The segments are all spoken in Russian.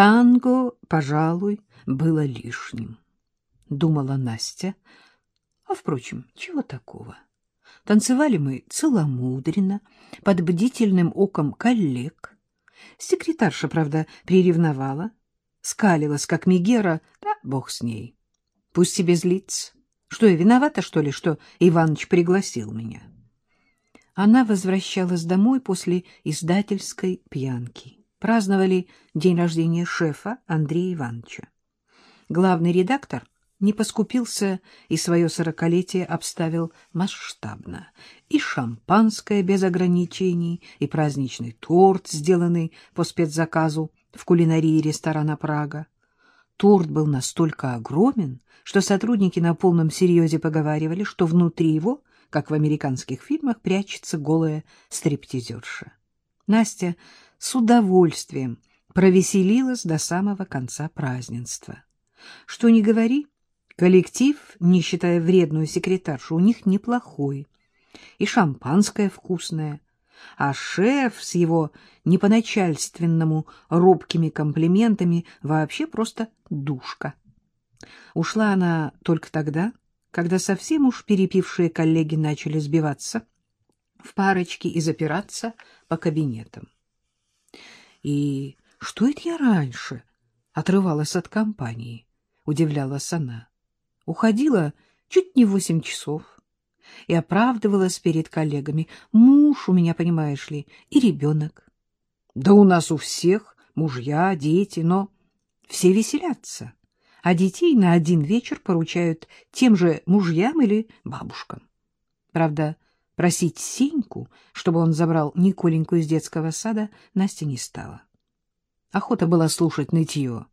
Танго, пожалуй, было лишним, — думала Настя. А, впрочем, чего такого? Танцевали мы целомудренно, под бдительным оком коллег. Секретарша, правда, приревновала, скалилась, как Мегера, да бог с ней. Пусть себе злится. Что, я виновата, что ли, что Иваныч пригласил меня? Она возвращалась домой после издательской пьянки. Праздновали день рождения шефа Андрея Ивановича. Главный редактор не поскупился и свое сорокалетие обставил масштабно. И шампанское без ограничений, и праздничный торт, сделанный по спецзаказу в кулинарии ресторана «Прага». Торт был настолько огромен, что сотрудники на полном серьезе поговаривали, что внутри его, как в американских фильмах, прячется голая стриптизерша. Настя с удовольствием провеселилась до самого конца празднества. Что ни говори, коллектив, не считая вредную секретаршу, у них неплохой. И шампанское вкусное, а шеф с его не по-начальственному робкими комплиментами вообще просто душка. Ушла она только тогда, когда совсем уж перепившие коллеги начали сбиваться в парочки и запираться по кабинетам. И что это я раньше отрывалась от компании? Удивлялась она. Уходила чуть не восемь часов и оправдывалась перед коллегами. Муж у меня, понимаешь ли, и ребенок. Да у нас у всех мужья, дети, но все веселятся, а детей на один вечер поручают тем же мужьям или бабушкам. Правда, просить Сеньку, чтобы он забрал Николеньку из детского сада, Настя не стала. Охота была слушать нытье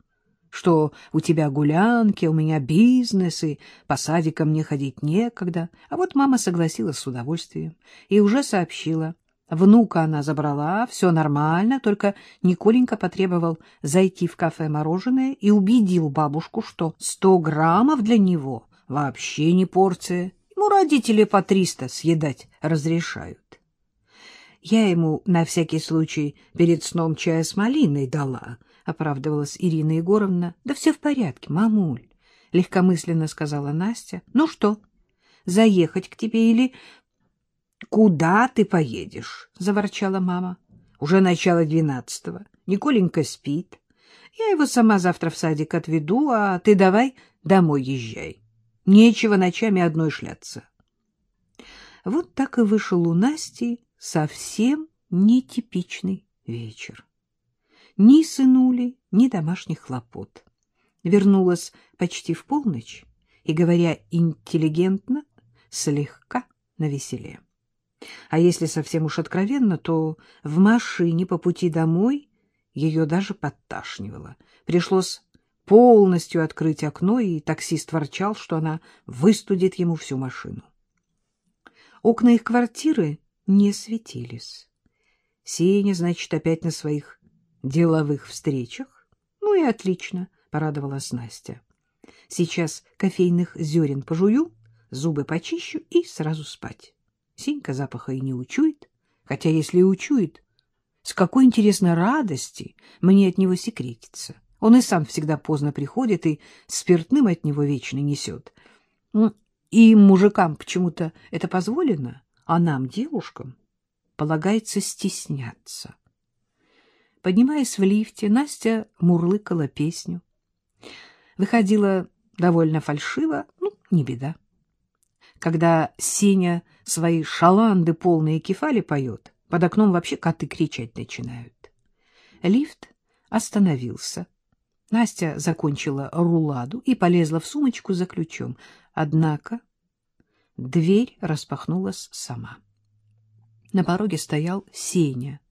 что у тебя гулянки, у меня бизнес, и по садикам мне ходить некогда. А вот мама согласилась с удовольствием и уже сообщила. Внука она забрала, все нормально, только Николенька потребовал зайти в кафе «Мороженое» и убедил бабушку, что сто граммов для него вообще не порция. Ему родители по триста съедать разрешают. Я ему на всякий случай перед сном чая с малиной дала, оправдывалась Ирина Егоровна. — Да все в порядке, мамуль, — легкомысленно сказала Настя. — Ну что, заехать к тебе или... — Куда ты поедешь? — заворчала мама. — Уже начало двенадцатого. Николенька спит. Я его сама завтра в садик отведу, а ты давай домой езжай. Нечего ночами одной шляться. Вот так и вышел у Насти совсем нетипичный вечер ни сынули, ни домашних хлопот. Вернулась почти в полночь и, говоря интеллигентно, слегка навеселе. А если совсем уж откровенно, то в машине по пути домой ее даже подташнивало. Пришлось полностью открыть окно, и таксист ворчал, что она выстудит ему всю машину. Окна их квартиры не светились. Сеня, значит, опять на своих деловых встречах? Ну и отлично, порадовалась Настя. Сейчас кофейных зерен пожую, зубы почищу и сразу спать. Синька запаха и не учует, хотя если и учует, с какой интересной радости мне от него секретится. Он и сам всегда поздно приходит и спиртным от него вечно несет. И мужикам почему-то это позволено, а нам, девушкам, полагается стесняться. Поднимаясь в лифте, Настя мурлыкала песню. Выходила довольно фальшиво, ну, не беда. Когда Сеня свои шаланды полные кефали поет, под окном вообще коты кричать начинают. Лифт остановился. Настя закончила руладу и полезла в сумочку за ключом. Однако дверь распахнулась сама. На пороге стоял Сеня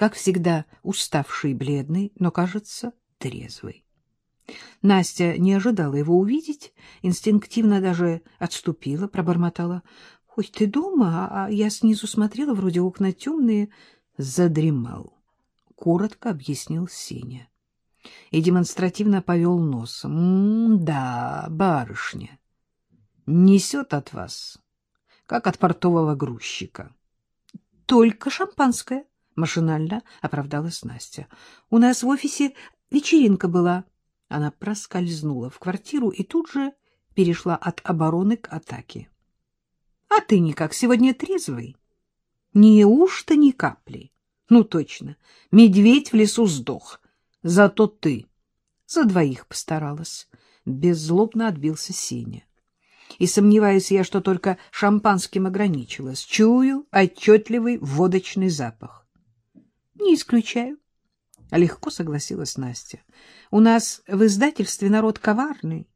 как всегда уставший и бледный, но, кажется, трезвый. Настя не ожидала его увидеть, инстинктивно даже отступила, пробормотала. — Хоть ты дома, а я снизу смотрела, вроде окна темные. Задремал. Коротко объяснил Сеня. И демонстративно повел носом. «М — Да, барышня. Несет от вас, как от портового грузчика. — Только шампанское, — машинально оправдалась Настя. — У нас в офисе вечеринка была. Она проскользнула в квартиру и тут же перешла от обороны к атаке. — А ты никак сегодня трезвый? — Неужто ни капли? — Ну, точно. Медведь в лесу сдох. Зато ты. За двоих постаралась. Беззлобно отбился Сеня. И сомневаюсь я, что только шампанским ограничилась. Чую отчетливый водочный запах. — Не исключаю. Легко согласилась Настя. — У нас в издательстве народ коварный.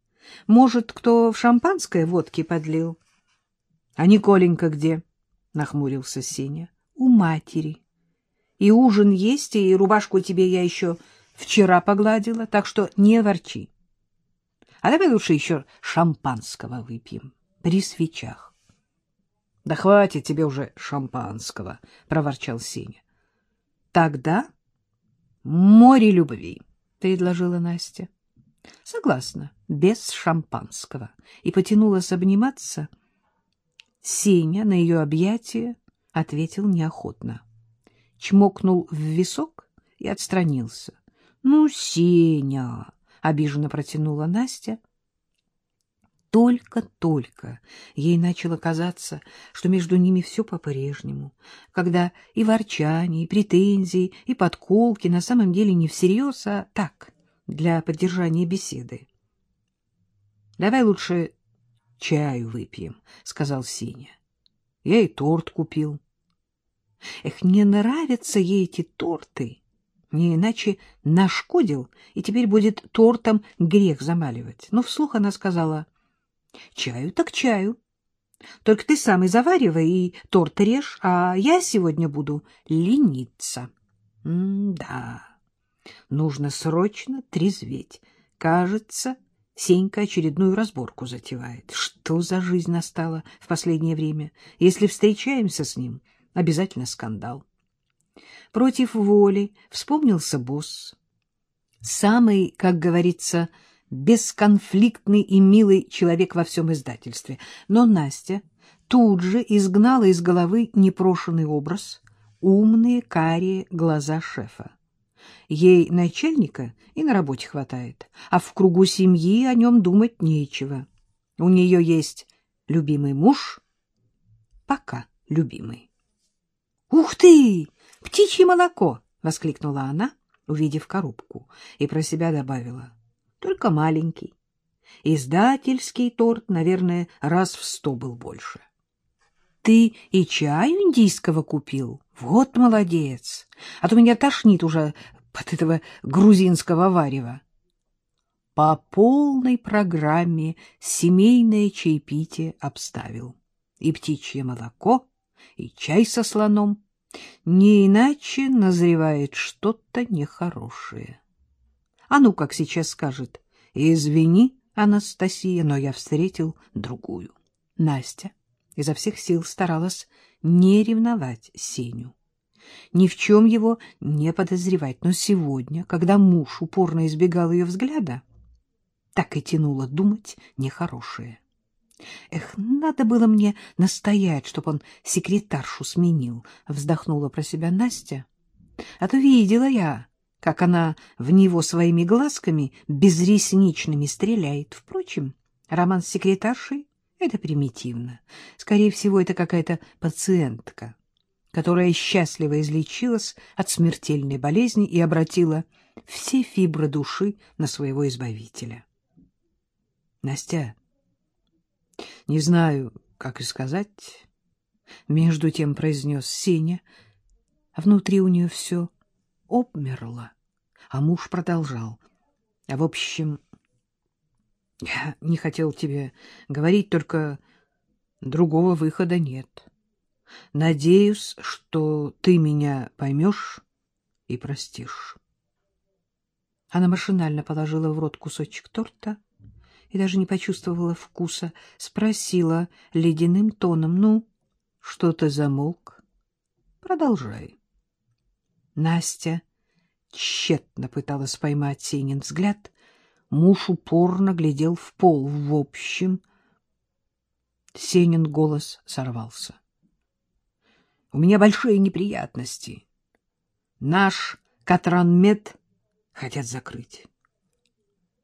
Может, кто в шампанское водки подлил? — А Николенька где? — нахмурился Сеня. — У матери. И ужин есть, и рубашку тебе я еще вчера погладила, так что не ворчи. А давай лучше еще шампанского выпьем при свечах. — Да хватит тебе уже шампанского, — проворчал Сеня. — Тогда море любви, — предложила Настя. — Согласна, без шампанского. И потянулась обниматься. Сеня на ее объятие ответил неохотно. Чмокнул в висок и отстранился. — Ну, Сеня! — обиженно протянула Настя. Только-только ей начало казаться, что между ними все по-прежнему, когда и ворчание, и претензии, и подколки на самом деле не всерьез, а так, для поддержания беседы. — Давай лучше чаю выпьем, — сказал Сеня. — Я и торт купил. Эх, не нравятся ей эти торты. Не иначе нашкодил, и теперь будет тортом грех замаливать. Но вслух она сказала, — Чаю так чаю. Только ты сам и заваривай, и торт режь, а я сегодня буду лениться. М-да, нужно срочно трезветь. Кажется, Сенька очередную разборку затевает. Что за жизнь настала в последнее время? Если встречаемся с ним, обязательно скандал. Против воли вспомнился босс. Самый, как говорится, бесконфликтный и милый человек во всем издательстве. Но Настя тут же изгнала из головы непрошенный образ, умные карие глаза шефа. Ей начальника и на работе хватает, а в кругу семьи о нем думать нечего. У нее есть любимый муж, пока любимый. — Ух ты! Птичье молоко! — воскликнула она, увидев коробку, и про себя добавила. — Только маленький. Издательский торт, наверное, раз в сто был больше. — Ты и чаю индийского купил? Вот молодец! А то меня тошнит уже от этого грузинского варева. По полной программе семейное чаепитие обставил. И птичье молоко, и чай со слоном. Не иначе назревает что-то нехорошее. А ну, как сейчас скажет, извини, Анастасия, но я встретил другую. Настя изо всех сил старалась не ревновать Сеню ни в чем его не подозревать. Но сегодня, когда муж упорно избегал ее взгляда, так и тянуло думать нехорошее. Эх, надо было мне настоять, чтоб он секретаршу сменил, вздохнула про себя Настя. А то видела я, как она в него своими глазками безресничными стреляет. Впрочем, роман с секретаршей — это примитивно. Скорее всего, это какая-то пациентка которая счастливо излечилась от смертельной болезни и обратила все фибры души на своего избавителя. Настя, не знаю, как и сказать, между тем произнес Сеня, а внутри у нее все обмерло, а муж продолжал. А в общем, я не хотел тебе говорить, только другого выхода нет. Надеюсь, что ты меня поймешь и простишь. Она машинально положила в рот кусочек торта и даже не почувствовала вкуса. Спросила ледяным тоном, ну, что ты замолк? Продолжай. Настя тщетно пыталась поймать Сенин взгляд. Муж упорно глядел в пол. В общем, Сенин голос сорвался. У меня большие неприятности. Наш Катранмед хотят закрыть.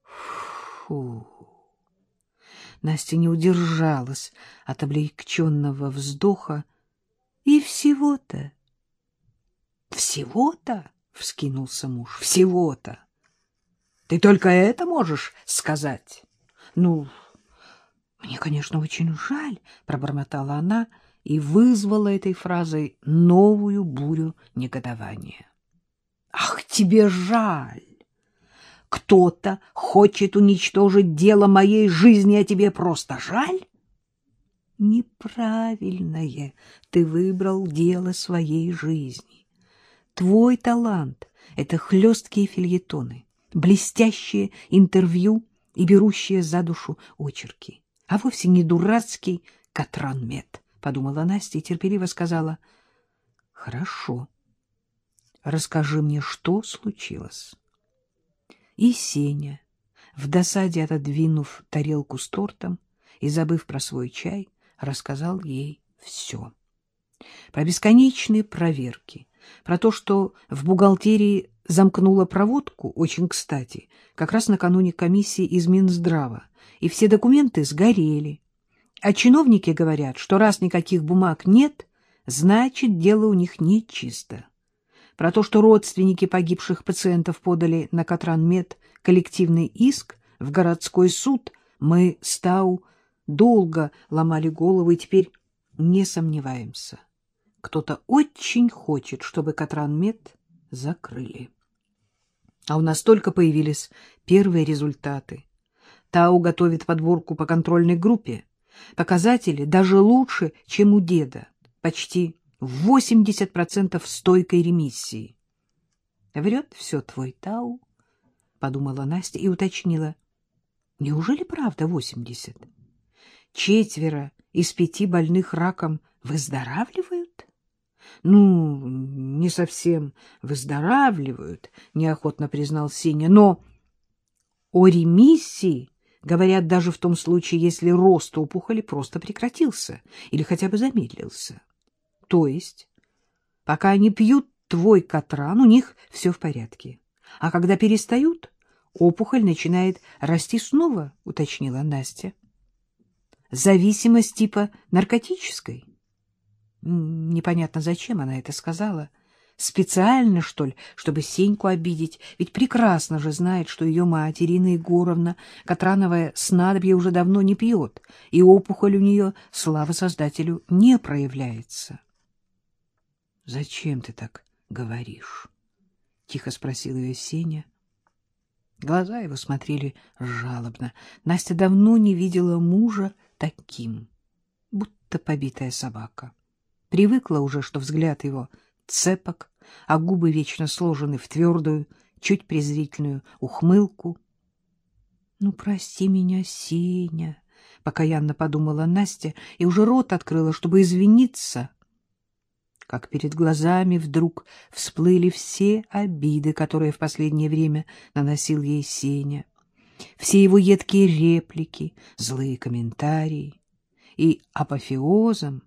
Фу. Настя не удержалась от облегченного вздоха. И всего-то... Всего-то, — вскинулся муж, — всего-то. Ты только это можешь сказать? Ну, мне, конечно, очень жаль, — пробормотала она и вызвала этой фразой новую бурю негодования. Ах, тебе жаль! Кто-то хочет уничтожить дело моей жизни, а тебе просто жаль? Неправильное ты выбрал дело своей жизни. Твой талант — это хлесткие фильетоны, блестящие интервью и берущие за душу очерки, а вовсе не дурацкий Катранмет, — подумала Настя и терпеливо сказала. — Хорошо. Расскажи мне, что случилось. И Сеня, в досаде отодвинув тарелку с тортом и забыв про свой чай, рассказал ей все. Про бесконечные проверки, про то, что в бухгалтерии замкнула проводку, очень кстати, как раз накануне комиссии из Минздрава, и все документы сгорели. А чиновники говорят, что раз никаких бумаг нет, значит, дело у них нечисто про то, что родственники погибших пациентов подали на Катранмед коллективный иск в городской суд, мы с Тау долго ломали голову и теперь не сомневаемся. Кто-то очень хочет, чтобы Катранмед закрыли. А у нас только появились первые результаты. Тау готовит подборку по контрольной группе. Показатели даже лучше, чем у деда. Почти 80% стойкой ремиссии. — Врет все твой Тау, — подумала Настя и уточнила. — Неужели правда 80? Четверо из пяти больных раком выздоравливают? — Ну, не совсем выздоравливают, — неохотно признал Сеня, — но о ремиссии говорят даже в том случае, если рост опухоли просто прекратился или хотя бы замедлился. То есть, пока они пьют твой катран, у них все в порядке. А когда перестают, опухоль начинает расти снова, уточнила Настя. Зависимость типа наркотической? Непонятно, зачем она это сказала. Специально, что ли, чтобы Сеньку обидеть? Ведь прекрасно же знает, что ее мать, Ирина Егоровна, Катрановое снадобье уже давно не пьет, и опухоль у нее, слава создателю, не проявляется. — Зачем ты так говоришь? — тихо спросил ее Сеня. Глаза его смотрели жалобно. Настя давно не видела мужа таким, будто побитая собака. Привыкла уже, что взгляд его цепок, а губы вечно сложены в твердую, чуть презрительную ухмылку. — Ну, прости меня, Сеня, — покаянно подумала Настя и уже рот открыла, чтобы извиниться — как перед глазами вдруг всплыли все обиды, которые в последнее время наносил ей Сеня, все его едкие реплики, злые комментарии и апофеозом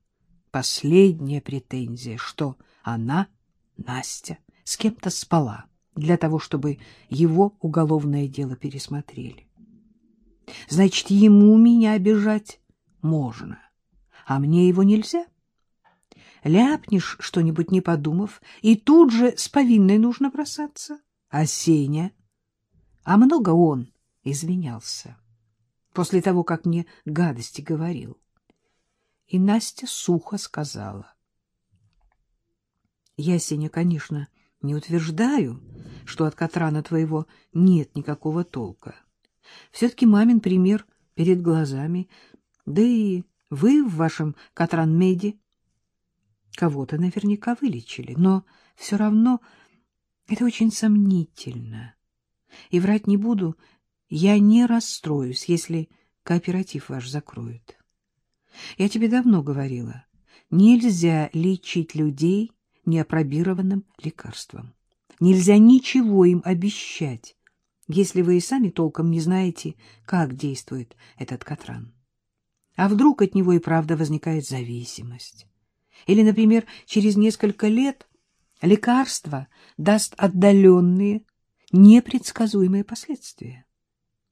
последняя претензия, что она, Настя, с кем-то спала для того, чтобы его уголовное дело пересмотрели. Значит, ему меня обижать можно, а мне его нельзя? Ляпнешь что-нибудь, не подумав, и тут же с повинной нужно бросаться. А Сеня? А много он извинялся после того, как мне гадости говорил. И Настя сухо сказала. Я, Сеня, конечно, не утверждаю, что от Катрана твоего нет никакого толка. Все-таки мамин пример перед глазами, да и вы в вашем Катран-меде Кого-то наверняка вылечили, но все равно это очень сомнительно. И врать не буду, я не расстроюсь, если кооператив ваш закроют. Я тебе давно говорила, нельзя лечить людей неопробированным лекарством. Нельзя ничего им обещать, если вы и сами толком не знаете, как действует этот катран. А вдруг от него и правда возникает зависимость? Или, например, через несколько лет лекарство даст отдаленные, непредсказуемые последствия.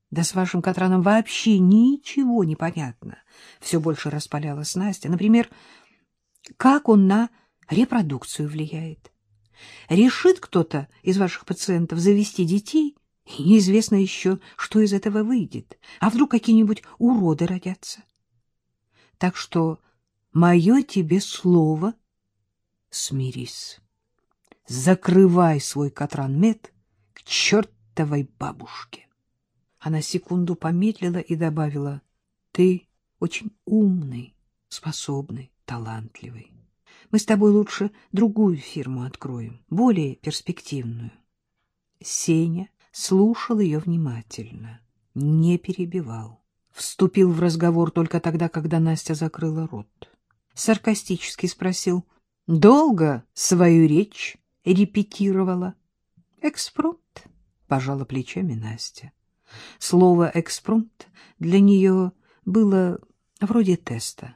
Да с вашим Катраном вообще ничего не понятно. Все больше распалялась Настя. Например, как он на репродукцию влияет. Решит кто-то из ваших пациентов завести детей, и неизвестно еще, что из этого выйдет. А вдруг какие-нибудь уроды родятся? Так что мое тебе слово — смирись. Закрывай свой Катран-мед к чертовой бабушке. Она секунду помедлила и добавила, — Ты очень умный, способный, талантливый. Мы с тобой лучше другую фирму откроем, более перспективную. Сеня слушал ее внимательно, не перебивал. Вступил в разговор только тогда, когда Настя закрыла рот. Саркастически спросил, долго свою речь репетировала? Экспромт, пожала плечами Настя. Слово экспромт для нее было вроде теста.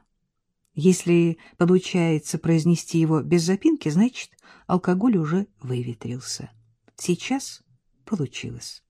Если получается произнести его без запинки, значит, алкоголь уже выветрился. Сейчас получилось.